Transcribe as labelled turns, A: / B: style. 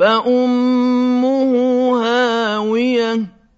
A: فأمه هاوية